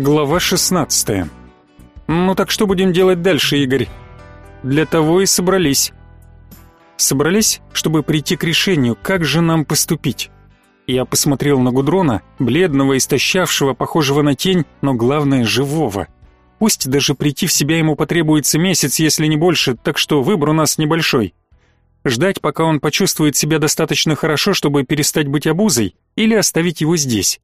Глава 16. Ну так что будем делать дальше, Игорь? Для того и собрались. Собрались, чтобы прийти к решению, как же нам поступить. Я посмотрел на Гудрона, бледного, истощавшего, похожего на тень, но главное живого. Пусть даже прийти в себя ему потребуется месяц, если не больше, так что выбор у нас небольшой. Ждать, пока он почувствует себя достаточно хорошо, чтобы перестать быть обузой, или оставить его здесь.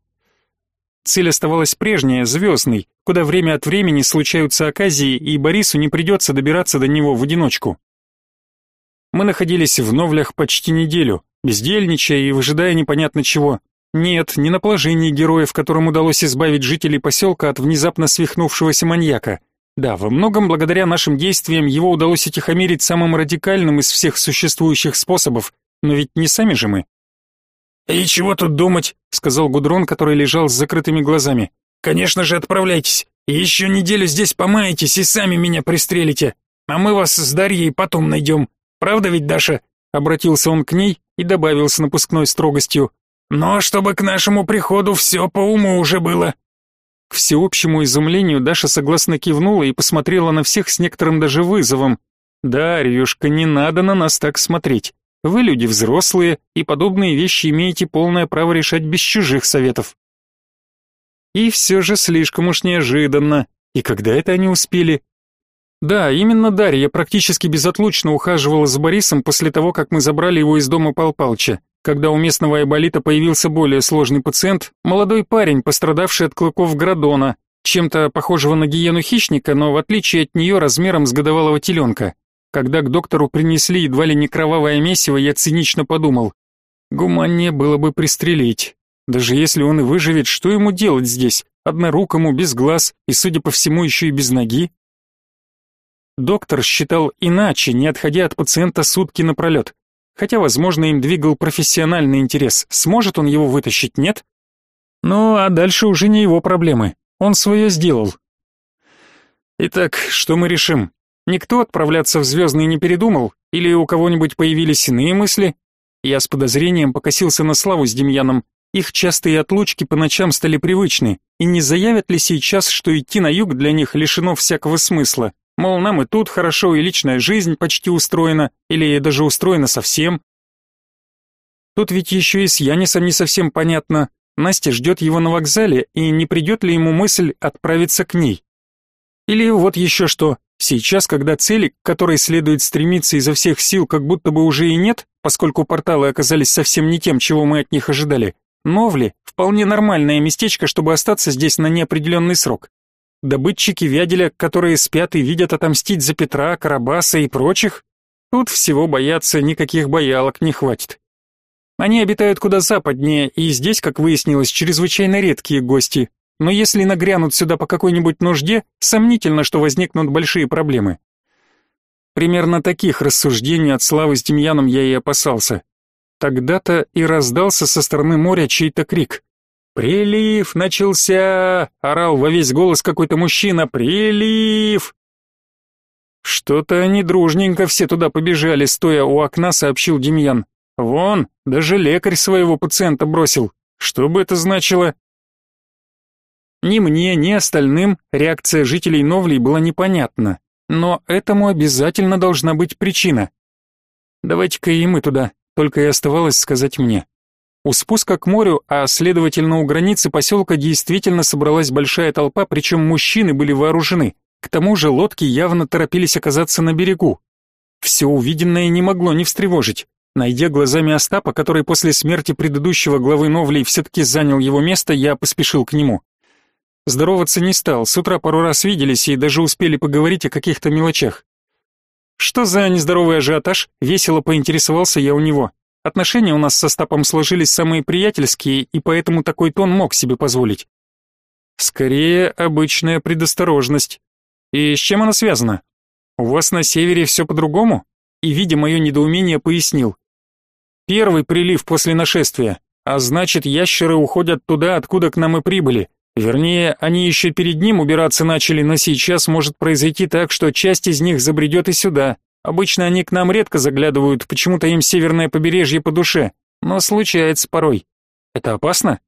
Цель оставалась прежняя, звездной, куда время от времени случаются оказии, и Борису не придется добираться до него в одиночку. Мы находились в Новлях почти неделю, бездельничая и выжидая непонятно чего. Нет, не на положении героев, которым удалось избавить жителей поселка от внезапно свихнувшегося маньяка. Да, во многом благодаря нашим действиям его удалось утихомирить самым радикальным из всех существующих способов, но ведь не сами же мы. «И чего тут думать?» — сказал Гудрон, который лежал с закрытыми глазами. «Конечно же, отправляйтесь. Еще неделю здесь помаетесь и сами меня пристрелите. А мы вас с Дарьей потом найдем. Правда ведь, Даша?» Обратился он к ней и добавил с напускной строгостью. «Но чтобы к нашему приходу все по уму уже было». К всеобщему изумлению Даша согласно кивнула и посмотрела на всех с некоторым даже вызовом. «Дарьюшка, не надо на нас так смотреть. Вы люди взрослые, и подобные вещи имеете полное право решать без чужих советов. И все же слишком уж неожиданно. И когда это они успели? Да, именно Дарья практически безотлучно ухаживала за Борисом после того, как мы забрали его из дома Пал Палча. Когда у местного айболита появился более сложный пациент, молодой парень, пострадавший от клыков Градона, чем-то похожего на гиену хищника, но в отличие от нее размером с годовалого теленка. Когда к доктору принесли едва ли не кровавое месиво, я цинично подумал, гуманнее было бы пристрелить. Даже если он и выживет, что ему делать здесь, однорукому, без глаз и, судя по всему, еще и без ноги? Доктор считал иначе, не отходя от пациента сутки напролет. Хотя, возможно, им двигал профессиональный интерес. Сможет он его вытащить, нет? Ну, а дальше уже не его проблемы. Он свое сделал. Итак, что мы решим? Никто отправляться в звездные не передумал? Или у кого-нибудь появились иные мысли? Я с подозрением покосился на Славу с Демьяном. Их частые отлучки по ночам стали привычны, и не заявят ли сейчас, что идти на юг для них лишено всякого смысла? Мол, нам и тут хорошо, и личная жизнь почти устроена, или даже устроена совсем. Тут ведь еще и с Янисом не совсем понятно. Настя ждет его на вокзале, и не придет ли ему мысль отправиться к ней? Или вот еще что, Сейчас, когда цели, к которой следует стремиться изо всех сил, как будто бы уже и нет, поскольку порталы оказались совсем не тем, чего мы от них ожидали, Новли — вполне нормальное местечко, чтобы остаться здесь на неопределенный срок. Добытчики Вяделя, которые спят и видят отомстить за Петра, Карабаса и прочих, тут всего бояться никаких боялок не хватит. Они обитают куда западнее, и здесь, как выяснилось, чрезвычайно редкие гости, но если нагрянут сюда по какой-нибудь нужде, сомнительно, что возникнут большие проблемы. Примерно таких рассуждений от Славы с Демьяном я и опасался. Тогда-то и раздался со стороны моря чей-то крик. «Прилив начался!» — орал во весь голос какой-то мужчина. «Прилив!» «Что-то они дружненько все туда побежали», — стоя у окна, сообщил Демьян. «Вон, даже лекарь своего пациента бросил. Что бы это значило?» Ни мне, ни остальным реакция жителей Новлей была непонятна, но этому обязательно должна быть причина. Давайте-ка и мы туда, только и оставалось сказать мне. У спуска к морю, а следовательно у границы поселка действительно собралась большая толпа, причем мужчины были вооружены. К тому же лодки явно торопились оказаться на берегу. Все увиденное не могло не встревожить. Найдя глазами Остапа, который после смерти предыдущего главы Новлей все-таки занял его место, я поспешил к нему. Здороваться не стал, с утра пару раз виделись и даже успели поговорить о каких-то мелочах. Что за нездоровый ажиотаж? Весело поинтересовался я у него. Отношения у нас со Стапом сложились самые приятельские, и поэтому такой тон мог себе позволить. Скорее, обычная предосторожность. И с чем она связана? У вас на севере все по-другому? И, видя мое недоумение, пояснил. Первый прилив после нашествия, а значит, ящеры уходят туда, откуда к нам и прибыли. Вернее, они еще перед ним убираться начали, но сейчас может произойти так, что часть из них забредет и сюда. Обычно они к нам редко заглядывают, почему-то им северное побережье по душе, но случается порой. Это опасно?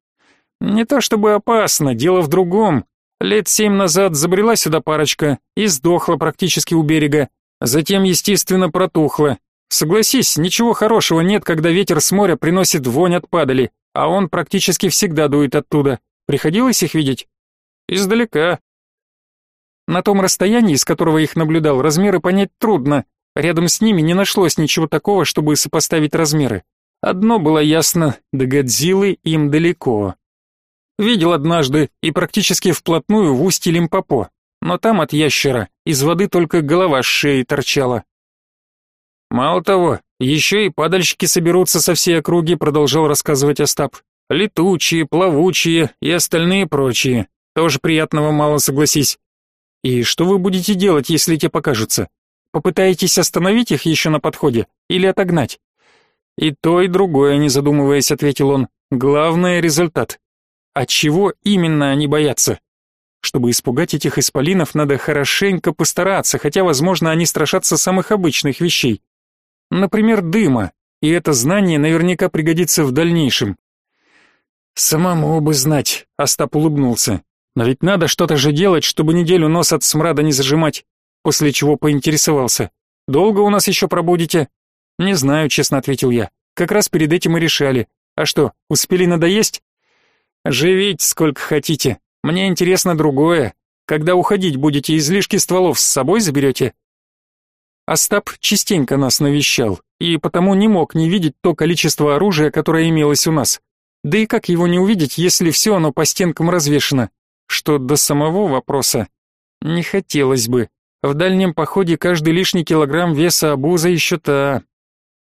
Не то чтобы опасно, дело в другом. Лет семь назад забрела сюда парочка и сдохла практически у берега. Затем, естественно, протухла. Согласись, ничего хорошего нет, когда ветер с моря приносит вонь от падали, а он практически всегда дует оттуда. Приходилось их видеть? Издалека. На том расстоянии, с которого их наблюдал, размеры понять трудно. Рядом с ними не нашлось ничего такого, чтобы сопоставить размеры. Одно было ясно, до Годзиллы им далеко. Видел однажды и практически вплотную в устье Лимпопо, но там от ящера из воды только голова с шеи торчала. Мало того, еще и падальщики соберутся со всей округи, продолжал рассказывать Остап. Летучие, плавучие и остальные прочие. Тоже приятного мало, согласись. И что вы будете делать, если те покажутся? Попытаетесь остановить их еще на подходе или отогнать? И то, и другое, не задумываясь, ответил он. Главное результат. От чего именно они боятся? Чтобы испугать этих исполинов, надо хорошенько постараться, хотя, возможно, они страшатся самых обычных вещей. Например, дыма, и это знание наверняка пригодится в дальнейшем. Самому бы знать, Остап улыбнулся. Но ведь надо что-то же делать, чтобы неделю нос от смрада не зажимать. После чего поинтересовался: "Долго у нас еще пробудете?" "Не знаю", честно ответил я. "Как раз перед этим и решали. А что, успели надоесть?" "Живите сколько хотите. Мне интересно другое. Когда уходить будете, излишки стволов с собой заберете?» Остап частенько нас навещал, и потому не мог не видеть то количество оружия, которое имелось у нас. Да и как его не увидеть, если все оно по стенкам развешено? Что до самого вопроса не хотелось бы. В дальнем походе каждый лишний килограмм веса обуза еще та.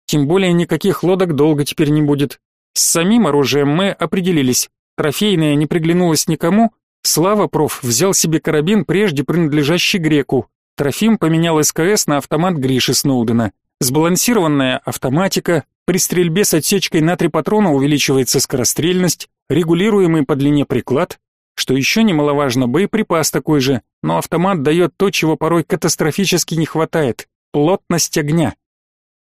Тем более никаких лодок долго теперь не будет. С самим оружием мы определились. Трофейное не приглянулось никому. Слава проф взял себе карабин, прежде принадлежащий греку. Трофим поменял СКС на автомат Гриши Сноудена. Сбалансированная автоматика, при стрельбе с отсечкой на три патрона увеличивается скорострельность, регулируемый по длине приклад, что еще немаловажно, боеприпас такой же, но автомат дает то, чего порой катастрофически не хватает – плотность огня.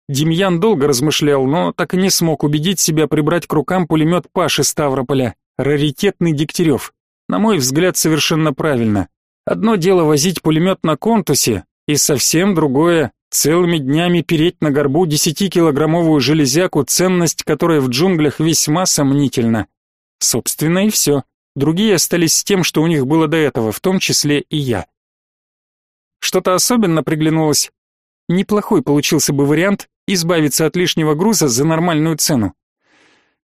Демьян долго размышлял, но так и не смог убедить себя прибрать к рукам пулемет Паши Ставрополя, раритетный Дегтярев. На мой взгляд, совершенно правильно. Одно дело возить пулемет на контусе, и совсем другое — целыми днями переть на горбу десятикилограммовую железяку, ценность которой в джунглях весьма сомнительна. Собственно и все. Другие остались с тем, что у них было до этого, в том числе и я. Что-то особенно приглянулось. Неплохой получился бы вариант избавиться от лишнего груза за нормальную цену.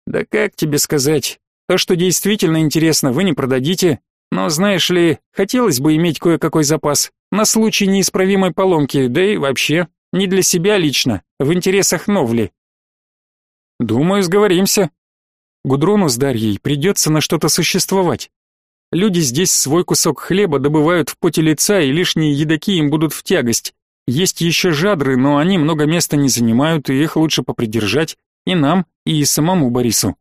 Да как тебе сказать? То, что действительно интересно, вы не продадите, но, знаешь ли, хотелось бы иметь кое-какой запас на случай неисправимой поломки, да и вообще, не для себя лично, в интересах Новли. Думаю, сговоримся, Гудрону с Дарьей придется на что-то существовать. Люди здесь свой кусок хлеба добывают в поте лица, и лишние едоки им будут в тягость. Есть еще жадры, но они много места не занимают, и их лучше попридержать и нам, и самому Борису.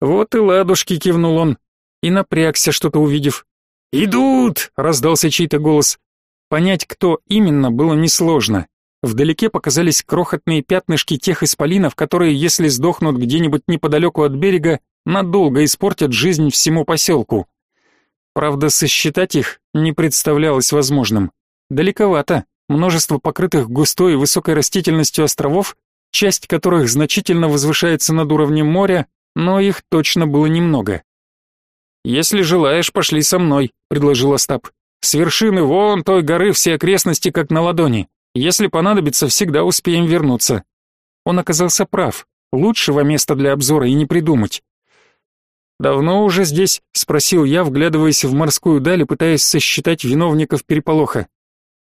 Вот и ладушки, кивнул он, и напрягся, что-то увидев. «Идут!» — раздался чей-то голос. Понять, кто именно, было несложно. Вдалеке показались крохотные пятнышки тех исполинов, которые, если сдохнут где-нибудь неподалеку от берега, надолго испортят жизнь всему поселку. Правда, сосчитать их не представлялось возможным. Далековато. Множество покрытых густой и высокой растительностью островов, часть которых значительно возвышается над уровнем моря, но их точно было немного. «Если желаешь, пошли со мной», — предложил Остап. «С вершины вон той горы все окрестности как на ладони. Если понадобится, всегда успеем вернуться. Он оказался прав. Лучшего места для обзора и не придумать. Давно уже здесь, спросил я, вглядываясь в морскую даль и пытаясь сосчитать виновников переполоха.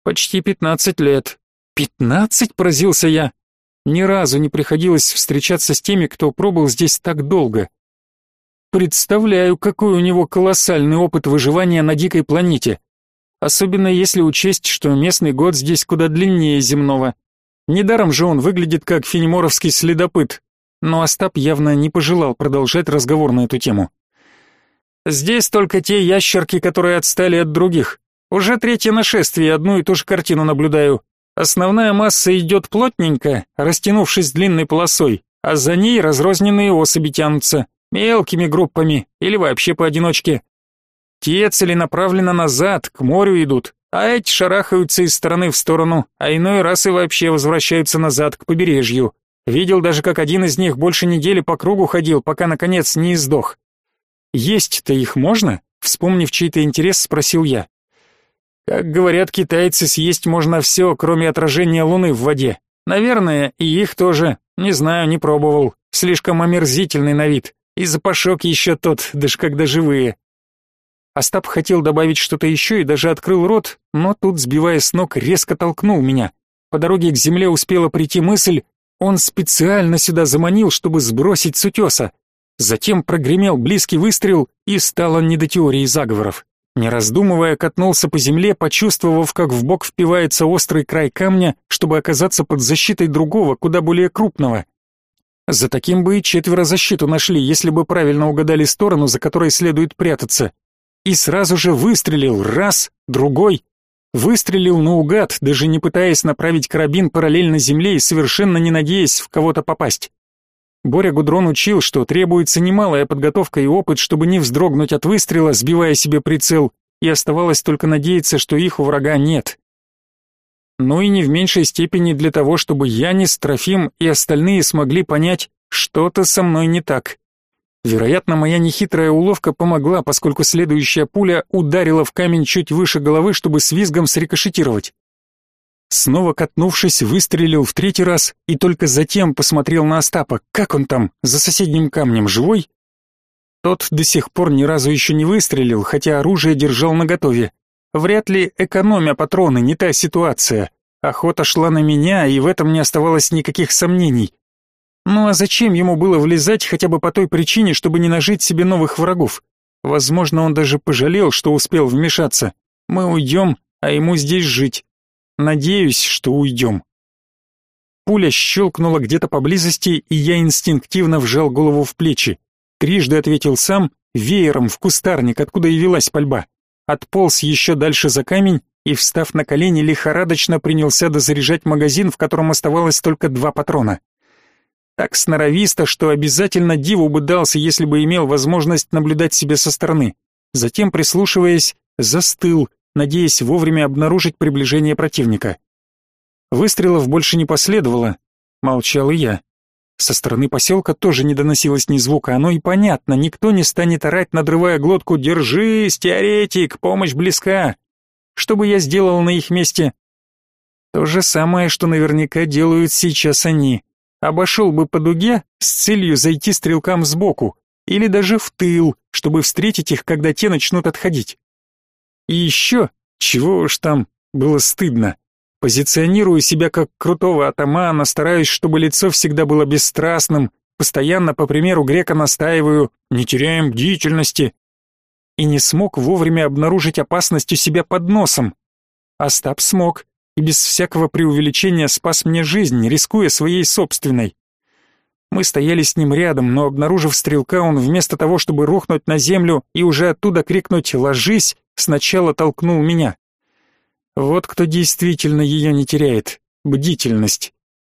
Почти пятнадцать лет. Пятнадцать, поразился я. Ни разу не приходилось встречаться с теми, кто пробыл здесь так долго. Представляю, какой у него колоссальный опыт выживания на дикой планете. Особенно если учесть, что местный год здесь куда длиннее земного. Недаром же он выглядит как фенеморовский следопыт. Но Остап явно не пожелал продолжать разговор на эту тему. Здесь только те ящерки, которые отстали от других. Уже третье нашествие, одну и ту же картину наблюдаю. Основная масса идет плотненько, растянувшись длинной полосой, а за ней разрозненные особи тянутся, мелкими группами или вообще поодиночке. Те целенаправленно назад, к морю идут, а эти шарахаются из стороны в сторону, а иной раз и вообще возвращаются назад, к побережью. Видел даже, как один из них больше недели по кругу ходил, пока, наконец, не издох. Есть-то их можно? Вспомнив чей-то интерес, спросил я. Как говорят китайцы, съесть можно все, кроме отражения луны в воде. Наверное, и их тоже. Не знаю, не пробовал. Слишком омерзительный на вид. И запашок еще тот, даже когда живые. Остап хотел добавить что-то еще и даже открыл рот, но тут, сбивая с ног, резко толкнул меня. По дороге к земле успела прийти мысль, он специально сюда заманил, чтобы сбросить с утеса. Затем прогремел близкий выстрел, и стало не до теории заговоров. Не раздумывая, катнулся по земле, почувствовав, как в бок впивается острый край камня, чтобы оказаться под защитой другого, куда более крупного. За таким бы и четверо защиту нашли, если бы правильно угадали сторону, за которой следует прятаться. И сразу же выстрелил раз, другой. Выстрелил наугад, даже не пытаясь направить карабин параллельно земле и совершенно не надеясь в кого-то попасть. Боря Гудрон учил, что требуется немалая подготовка и опыт, чтобы не вздрогнуть от выстрела, сбивая себе прицел, и оставалось только надеяться, что их у врага нет. Ну и не в меньшей степени для того, чтобы Янис, Трофим и остальные смогли понять, что-то со мной не так. Вероятно, моя нехитрая уловка помогла, поскольку следующая пуля ударила в камень чуть выше головы, чтобы с визгом срикошетировать. Снова катнувшись, выстрелил в третий раз и только затем посмотрел на Остапа. Как он там, за соседним камнем, живой? Тот до сих пор ни разу еще не выстрелил, хотя оружие держал наготове. Вряд ли экономя патроны, не та ситуация. Охота шла на меня, и в этом не оставалось никаких сомнений. Ну а зачем ему было влезать хотя бы по той причине, чтобы не нажить себе новых врагов? Возможно, он даже пожалел, что успел вмешаться. Мы уйдем, а ему здесь жить. Надеюсь, что уйдем. Пуля щелкнула где-то поблизости, и я инстинктивно вжал голову в плечи. Трижды ответил сам, веером в кустарник, откуда и велась пальба. Отполз еще дальше за камень и, встав на колени, лихорадочно принялся дозаряжать магазин, в котором оставалось только два патрона. Так сноровисто, что обязательно диву бы дался, если бы имел возможность наблюдать себя со стороны. Затем, прислушиваясь, застыл, надеясь вовремя обнаружить приближение противника. Выстрелов больше не последовало, молчал и я. Со стороны поселка тоже не доносилось ни звука, оно и понятно, никто не станет орать, надрывая глотку «Держись, теоретик, помощь близка!» Что бы я сделал на их месте? То же самое, что наверняка делают сейчас они. Обошел бы по дуге с целью зайти стрелкам сбоку, или даже в тыл, чтобы встретить их, когда те начнут отходить. И еще, чего уж там, было стыдно. Позиционирую себя как крутого атамана, стараюсь, чтобы лицо всегда было бесстрастным, постоянно, по примеру грека, настаиваю, не теряем бдительности. И не смог вовремя обнаружить опасность у себя под носом. Остап смог, и без всякого преувеличения спас мне жизнь, рискуя своей собственной. Мы стояли с ним рядом, но обнаружив стрелка, он вместо того, чтобы рухнуть на землю и уже оттуда крикнуть «Ложись!», сначала толкнул меня. Вот кто действительно ее не теряет — бдительность.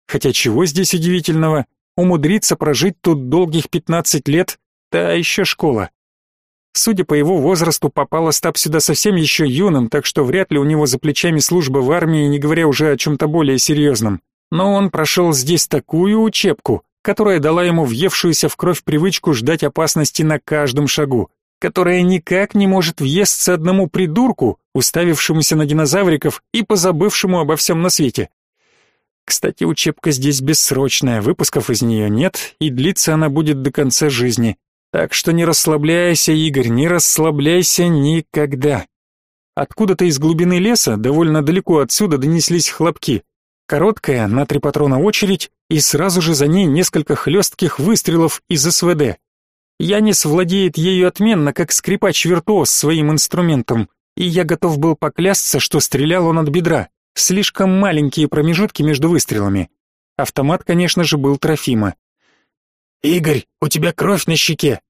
Хотя чего здесь удивительного? Умудриться прожить тут долгих пятнадцать лет — та еще школа. Судя по его возрасту, попал Остап сюда совсем еще юным, так что вряд ли у него за плечами служба в армии, не говоря уже о чем-то более серьезном. Но он прошел здесь такую учебку, которая дала ему въевшуюся в кровь привычку ждать опасности на каждом шагу которая никак не может въесться одному придурку, уставившемуся на динозавриков и позабывшему обо всем на свете. Кстати, учебка здесь бессрочная, выпусков из нее нет, и длится она будет до конца жизни. Так что не расслабляйся, Игорь, не расслабляйся никогда. Откуда-то из глубины леса, довольно далеко отсюда, донеслись хлопки. Короткая, на три патрона очередь, и сразу же за ней несколько хлестких выстрелов из СВД. Янис владеет ею отменно, как скрипач-виртуоз своим инструментом, и я готов был поклясться, что стрелял он от бедра. Слишком маленькие промежутки между выстрелами. Автомат, конечно же, был Трофима. «Игорь, у тебя кровь на щеке!»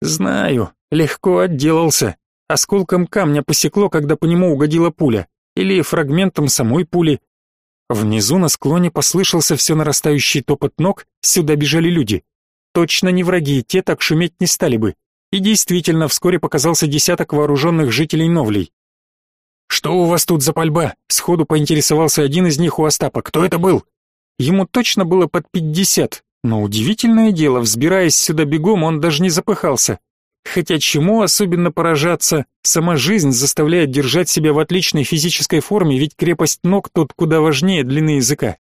«Знаю, легко отделался. Осколком камня посекло, когда по нему угодила пуля. Или фрагментом самой пули. Внизу на склоне послышался все нарастающий топот ног, сюда бежали люди. Точно не враги, те так шуметь не стали бы. И действительно вскоре показался десяток вооруженных жителей Новлей. «Что у вас тут за пальба?» — сходу поинтересовался один из них у Остапа. «Кто это был?» Ему точно было под пятьдесят, но удивительное дело, взбираясь сюда бегом, он даже не запыхался. Хотя чему особенно поражаться? Сама жизнь заставляет держать себя в отличной физической форме, ведь крепость ног тут куда важнее длины языка.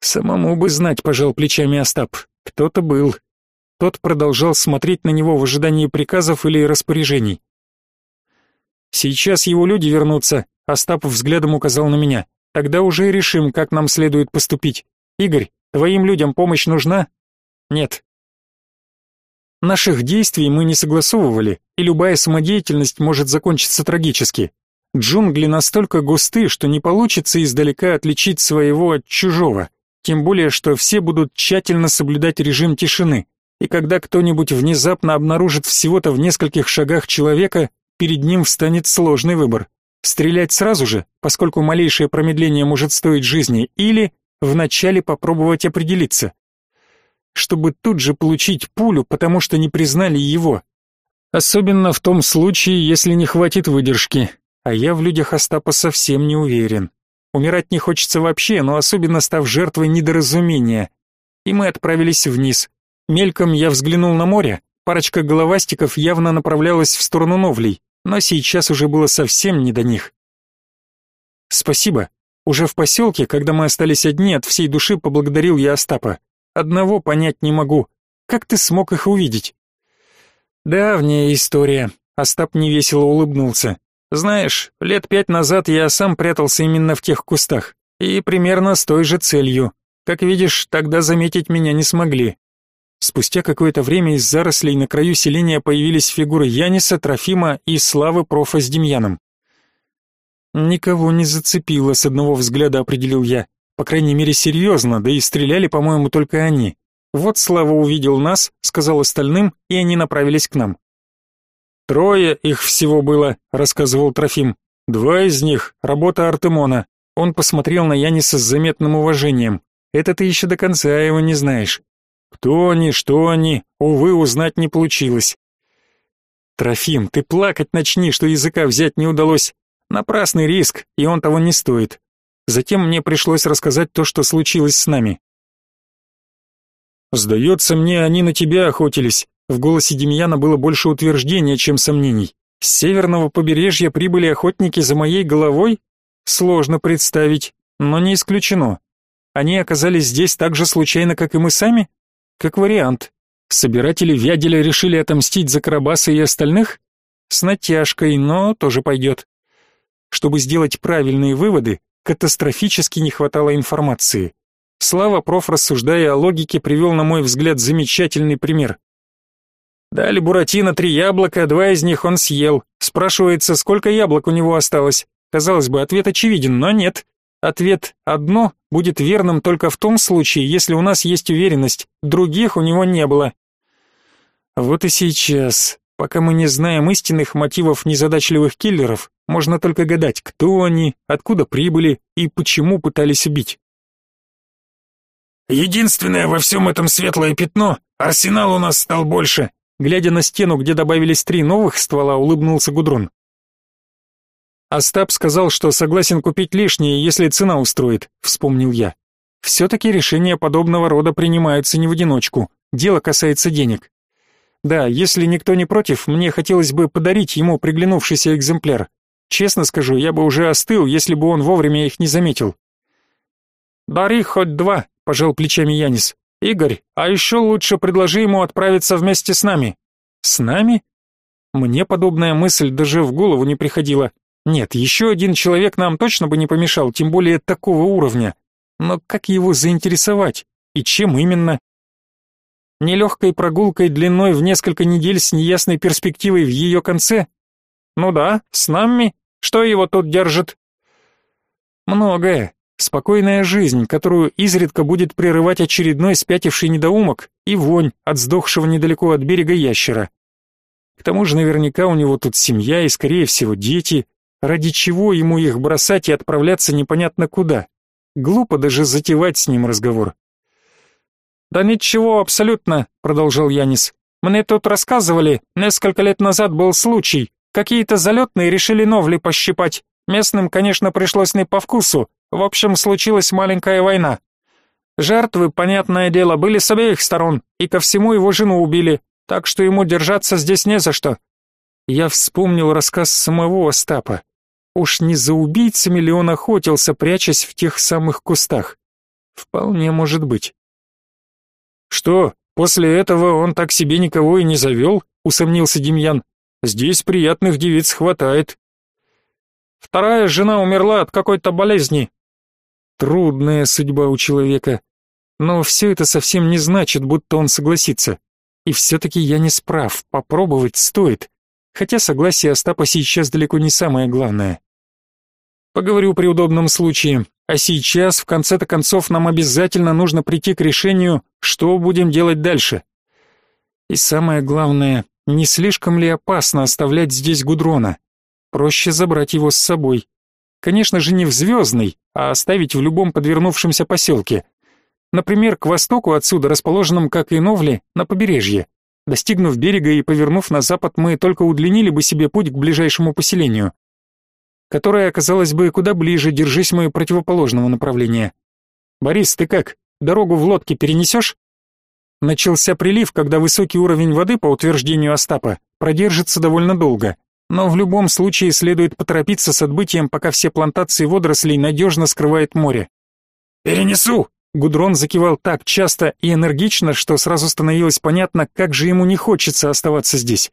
Самому бы знать, пожал плечами Остап. Кто-то был. Тот продолжал смотреть на него в ожидании приказов или распоряжений. Сейчас его люди вернутся, Остап взглядом указал на меня. Тогда уже решим, как нам следует поступить. Игорь, твоим людям помощь нужна? Нет, Наших действий мы не согласовывали, и любая самодеятельность может закончиться трагически. Джунгли настолько густы, что не получится издалека отличить своего от чужого, тем более что все будут тщательно соблюдать режим тишины, и когда кто-нибудь внезапно обнаружит всего-то в нескольких шагах человека, перед ним встанет сложный выбор. Стрелять сразу же, поскольку малейшее промедление может стоить жизни, или вначале попробовать определиться, чтобы тут же получить пулю, потому что не признали его. Особенно в том случае, если не хватит выдержки. А я в людях Остапа совсем не уверен. Умирать не хочется вообще, но особенно став жертвой недоразумения. И мы отправились вниз. Мельком я взглянул на море. Парочка головастиков явно направлялась в сторону Новлей, но сейчас уже было совсем не до них. Спасибо. Уже в поселке, когда мы остались одни, от всей души поблагодарил я Остапа. Одного понять не могу. Как ты смог их увидеть? Давняя история. Остап невесело улыбнулся. Знаешь, лет пять назад я сам прятался именно в тех кустах. И примерно с той же целью. Как видишь, тогда заметить меня не смогли. Спустя какое-то время из зарослей на краю селения появились фигуры Яниса, Трофима и Славы профа с Демьяном. Никого не зацепило, с одного взгляда определил я. По крайней мере, серьезно, да и стреляли, по-моему, только они. Вот Слава увидел нас, сказал остальным, и они направились к нам. Трое их всего было, рассказывал Трофим. Два из них работа Артемона. Он посмотрел на Яниса с заметным уважением. Это ты еще до конца его не знаешь. Кто они, что они, увы, узнать не получилось. Трофим, ты плакать начни, что языка взять не удалось. Напрасный риск, и он того не стоит. Затем мне пришлось рассказать то, что случилось с нами. «Сдается мне, они на тебя охотились». В голосе Демьяна было больше утверждения, чем сомнений. «С северного побережья прибыли охотники за моей головой? Сложно представить, но не исключено. Они оказались здесь так же случайно, как и мы сами? Как вариант. Собиратели Вяделя решили отомстить за Карабаса и остальных? С натяжкой, но тоже пойдет. Чтобы сделать правильные выводы, катастрофически не хватало информации. Слава проф, рассуждая о логике, привел, на мой взгляд, замечательный пример. Дали Буратино три яблока, два из них он съел. Спрашивается, сколько яблок у него осталось. Казалось бы, ответ очевиден, но нет. Ответ «одно» будет верным только в том случае, если у нас есть уверенность, других у него не было. Вот и сейчас, пока мы не знаем истинных мотивов незадачливых киллеров, можно только гадать, кто они, откуда прибыли и почему пытались убить. Единственное во всем этом светлое пятно, арсенал у нас стал больше. Глядя на стену, где добавились три новых ствола, улыбнулся Гудрон. Остап сказал, что согласен купить лишнее, если цена устроит, вспомнил я. Все-таки решения подобного рода принимаются не в одиночку, дело касается денег. Да, если никто не против, мне хотелось бы подарить ему приглянувшийся экземпляр. Честно скажу, я бы уже остыл, если бы он вовремя их не заметил. «Дари хоть два», — пожал плечами Янис. «Игорь, а еще лучше предложи ему отправиться вместе с нами». «С нами?» Мне подобная мысль даже в голову не приходила. Нет, еще один человек нам точно бы не помешал, тем более такого уровня. Но как его заинтересовать? И чем именно? Нелегкой прогулкой длиной в несколько недель с неясной перспективой в ее конце? Ну да, с нами. Что его тут держит? Многое. Спокойная жизнь, которую изредка будет прерывать очередной спятивший недоумок и вонь от сдохшего недалеко от берега ящера. К тому же наверняка у него тут семья и, скорее всего, дети. Ради чего ему их бросать и отправляться непонятно куда? Глупо даже затевать с ним разговор. «Да ничего, абсолютно», — продолжал Янис. Мне тут рассказывали, несколько лет назад был случай. Какие-то залетные решили новли пощипать. Местным, конечно, пришлось не по вкусу. В общем, случилась маленькая война. Жертвы, понятное дело, были с обеих сторон, и ко всему его жену убили, так что ему держаться здесь не за что. Я вспомнил рассказ самого Остапа. Уж не за убийцами ли он охотился, прячась в тех самых кустах? Вполне может быть. Что, после этого он так себе никого и не завел? Усомнился Демьян. Здесь приятных девиц хватает. Вторая жена умерла от какой-то болезни. Трудная судьба у человека. Но все это совсем не значит, будто он согласится. И все-таки я не справ, попробовать стоит. Хотя согласие Остапа сейчас далеко не самое главное. Поговорю при удобном случае. А сейчас, в конце-то концов, нам обязательно нужно прийти к решению, что будем делать дальше. И самое главное, не слишком ли опасно оставлять здесь Гудрона? Проще забрать его с собой. Конечно же, не в Звездный, а оставить в любом подвернувшемся поселке. Например, к востоку отсюда, расположенном, как и Новли, на побережье. Достигнув берега и повернув на запад, мы только удлинили бы себе путь к ближайшему поселению, которое оказалось бы куда ближе, держись мы противоположного направления. «Борис, ты как, дорогу в лодке перенесешь?» Начался прилив, когда высокий уровень воды, по утверждению Остапа, продержится довольно долго. Но в любом случае следует поторопиться с отбытием, пока все плантации водорослей надежно скрывает море. «Перенесу!» Гудрон закивал так часто и энергично, что сразу становилось понятно, как же ему не хочется оставаться здесь.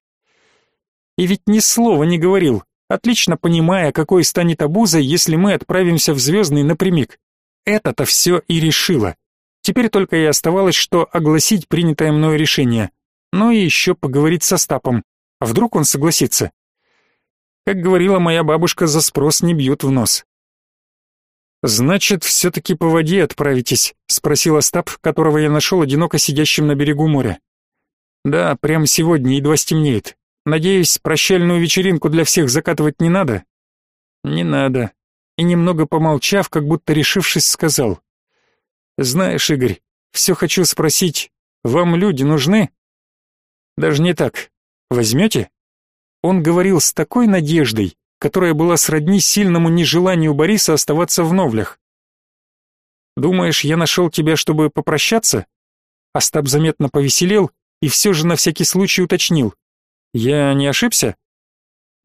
И ведь ни слова не говорил, отлично понимая, какой станет обузой, если мы отправимся в Звездный напрямик. Это-то все и решило. Теперь только и оставалось, что огласить принятое мною решение. Ну и еще поговорить со Стапом. Вдруг он согласится. Как говорила моя бабушка, за спрос не бьют в нос. «Значит, все-таки по воде отправитесь?» — спросил Остап, которого я нашел одиноко сидящим на берегу моря. «Да, прямо сегодня, едва стемнеет. Надеюсь, прощальную вечеринку для всех закатывать не надо?» «Не надо». И немного помолчав, как будто решившись, сказал. «Знаешь, Игорь, все хочу спросить, вам люди нужны?» «Даже не так. Возьмете?» Он говорил с такой надеждой, которая была сродни сильному нежеланию Бориса оставаться в Новлях. «Думаешь, я нашел тебя, чтобы попрощаться?» Остап заметно повеселел и все же на всякий случай уточнил. «Я не ошибся?»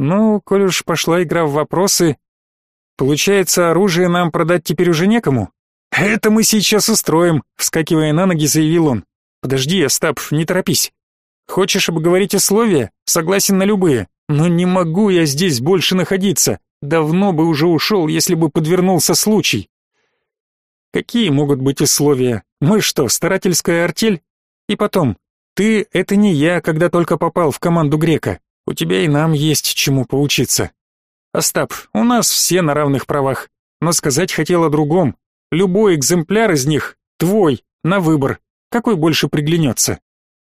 «Ну, коль уж пошла игра в вопросы, получается, оружие нам продать теперь уже некому?» «Это мы сейчас устроим», — вскакивая на ноги, заявил он. «Подожди, Остап, не торопись. Хочешь обговорить условия? Согласен на любые. Но не могу я здесь больше находиться. Давно бы уже ушел, если бы подвернулся случай. Какие могут быть условия? Мы что, старательская артель? И потом, ты — это не я, когда только попал в команду Грека. У тебя и нам есть чему поучиться. Остап, у нас все на равных правах. Но сказать хотел о другом. Любой экземпляр из них — твой, на выбор. Какой больше приглянется?